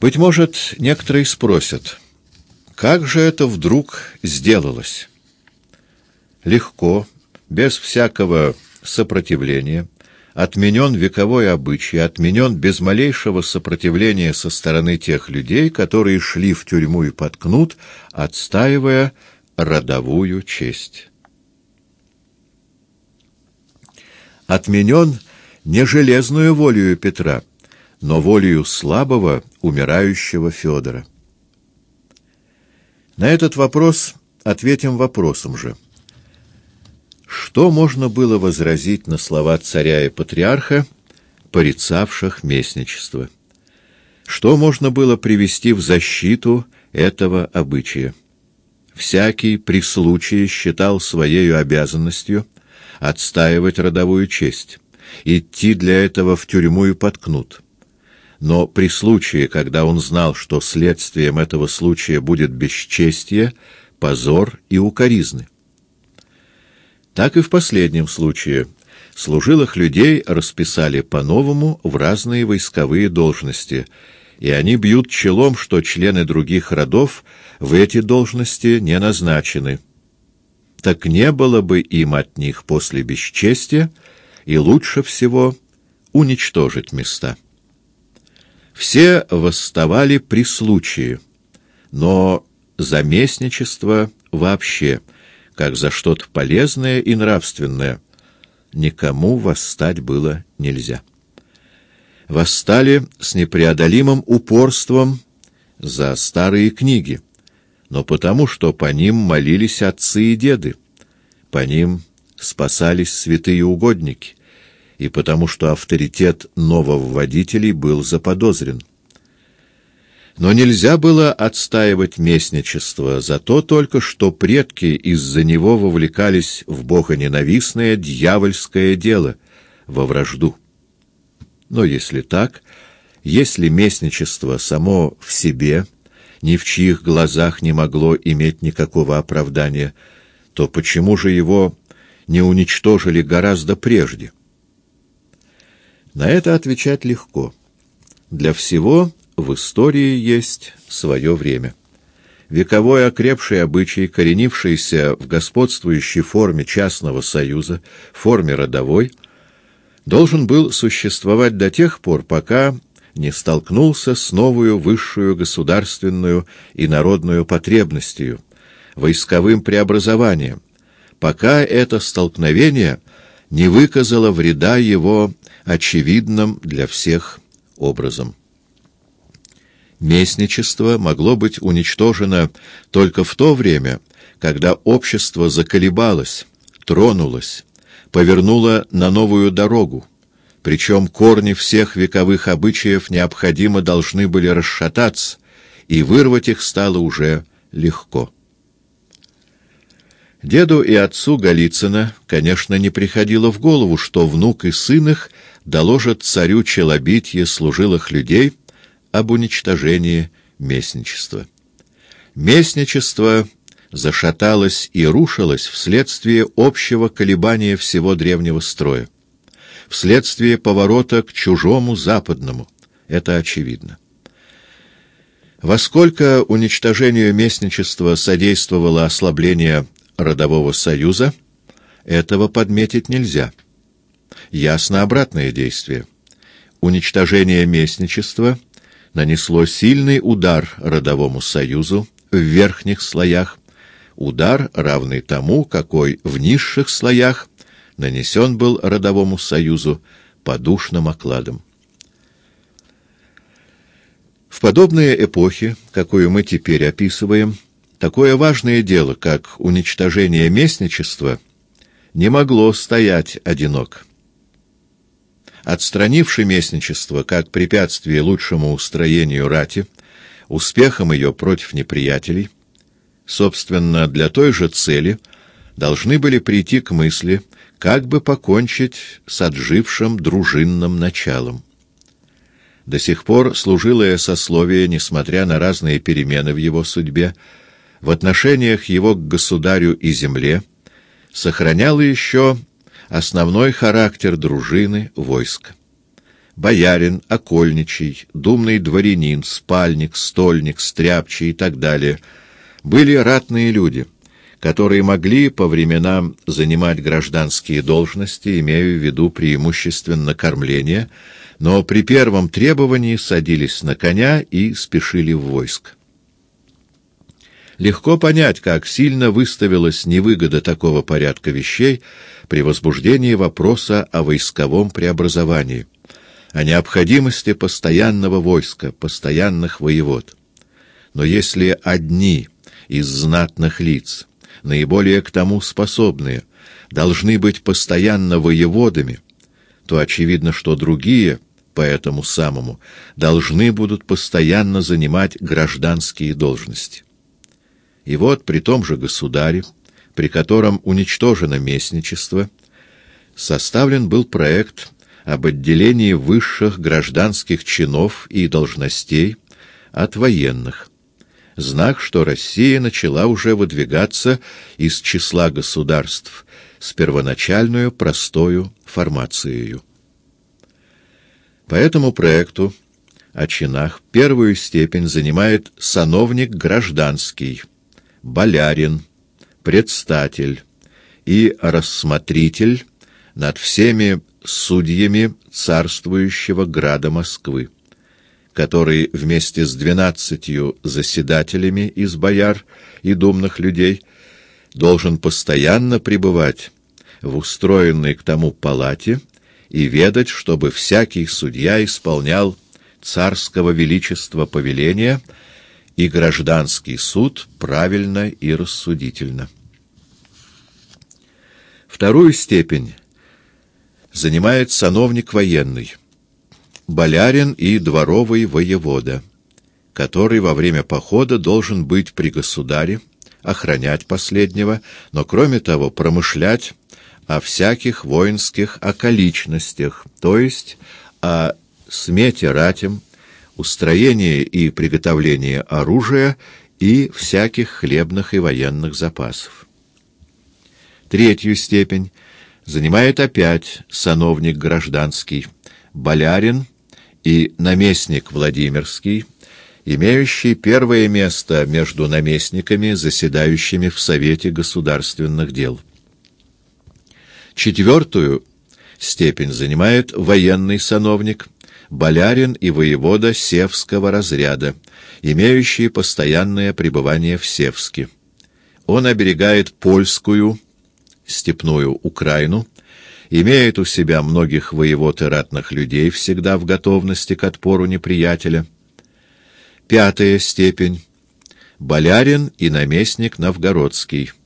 Быть может, некоторые спросят, как же это вдруг сделалось? Легко, без всякого сопротивления, отменен вековой обычай, отменен без малейшего сопротивления со стороны тех людей, которые шли в тюрьму и под кнут, отстаивая родовую честь. Отменен не железную волею Петра, но волею слабого, умирающего Федора. На этот вопрос ответим вопросом же. Что можно было возразить на слова царя и патриарха, порицавших местничество? Что можно было привести в защиту этого обычая? Всякий при случае считал своею обязанностью отстаивать родовую честь, идти для этого в тюрьму и подкнут но при случае, когда он знал, что следствием этого случая будет бесчестие, позор и укоризны. Так и в последнем случае служилых людей расписали по-новому в разные войсковые должности, и они бьют челом, что члены других родов в эти должности не назначены. Так не было бы им от них после бесчестия, и лучше всего уничтожить места. Все восставали при случае, но за местничество вообще, как за что-то полезное и нравственное, никому восстать было нельзя. Восстали с непреодолимым упорством за старые книги, но потому, что по ним молились отцы и деды, по ним спасались святые угодники, и потому что авторитет нововводителей был заподозрен. Но нельзя было отстаивать местничество за то только, что предки из-за него вовлекались в богоненавистное дьявольское дело, во вражду. Но если так, если местничество само в себе ни в чьих глазах не могло иметь никакого оправдания, то почему же его не уничтожили гораздо прежде? На это отвечать легко. Для всего в истории есть свое время. Вековой окрепший обычай, коренившийся в господствующей форме частного союза, форме родовой, должен был существовать до тех пор, пока не столкнулся с новую высшую государственную и народную потребностью, войсковым преобразованием, пока это столкновение не выказало вреда его очевидным для всех образом. Местничество могло быть уничтожено только в то время, когда общество заколебалось, тронулось, повернуло на новую дорогу, причем корни всех вековых обычаев необходимо должны были расшататься, и вырвать их стало уже легко. Деду и отцу Голицына, конечно, не приходило в голову, что внук и сын их доложат царю Челобитье служилых людей об уничтожении местничества. Местничество зашаталось и рушилось вследствие общего колебания всего древнего строя, вследствие поворота к чужому западному. Это очевидно. Во сколько уничтожению местничества содействовало ослабление родового союза, этого подметить нельзя. Ясно обратное действие. Уничтожение местничества нанесло сильный удар родовому союзу в верхних слоях, удар, равный тому, какой в низших слоях нанесен был родовому союзу подушным окладом. В подобные эпохи, какую мы теперь описываем, такое важное дело, как уничтожение местничества, не могло стоять одиноко отстранивший местничество как препятствие лучшему устроению рати, успехом ее против неприятелей, собственно, для той же цели должны были прийти к мысли, как бы покончить с отжившим дружинным началом. До сих пор служилое сословие, несмотря на разные перемены в его судьбе, в отношениях его к государю и земле, сохраняло еще основной характер дружины войска. боярин, окольничий, думный дворянин, спальник, стольник, стряпчий и так далее, были ратные люди, которые могли по временам занимать гражданские должности, имея в виду преимущественно кормление, но при первом требовании садились на коня и спешили в войск. Легко понять, как сильно выставилась невыгода такого порядка вещей при возбуждении вопроса о войсковом преобразовании, о необходимости постоянного войска, постоянных воевод. Но если одни из знатных лиц, наиболее к тому способные, должны быть постоянно воеводами, то очевидно, что другие, по этому самому, должны будут постоянно занимать гражданские должности. И вот при том же государе, при котором уничтожено местничество, составлен был проект об отделении высших гражданских чинов и должностей от военных. Знак, что Россия начала уже выдвигаться из числа государств с первоначальную простою формацией. По этому проекту о чинах первую степень занимает сановник гражданский – болярин, предстатель и рассмотритель над всеми судьями царствующего града Москвы, который вместе с двенадцатью заседателями из бояр и думных людей должен постоянно пребывать в устроенной к тому палате и ведать, чтобы всякий судья исполнял царского величества повеления — и гражданский суд правильно и рассудительно. Вторую степень занимает сановник военный, болярин и дворовый воевода, который во время похода должен быть при государе, охранять последнего, но кроме того промышлять о всяких воинских околичностях, то есть о смете ратям, устроение и приготовление оружия и всяких хлебных и военных запасов. Третью степень занимает опять сановник гражданский, болярин и наместник Владимирский, имеющий первое место между наместниками, заседающими в Совете государственных дел. Четвертую степень занимает военный сановник – болярин и воевода Севского разряда, имеющие постоянное пребывание в Севске. Он оберегает польскую, степную Украину, имеет у себя многих воевод и ратных людей, всегда в готовности к отпору неприятеля. Пятая степень. Болярин и наместник Новгородский –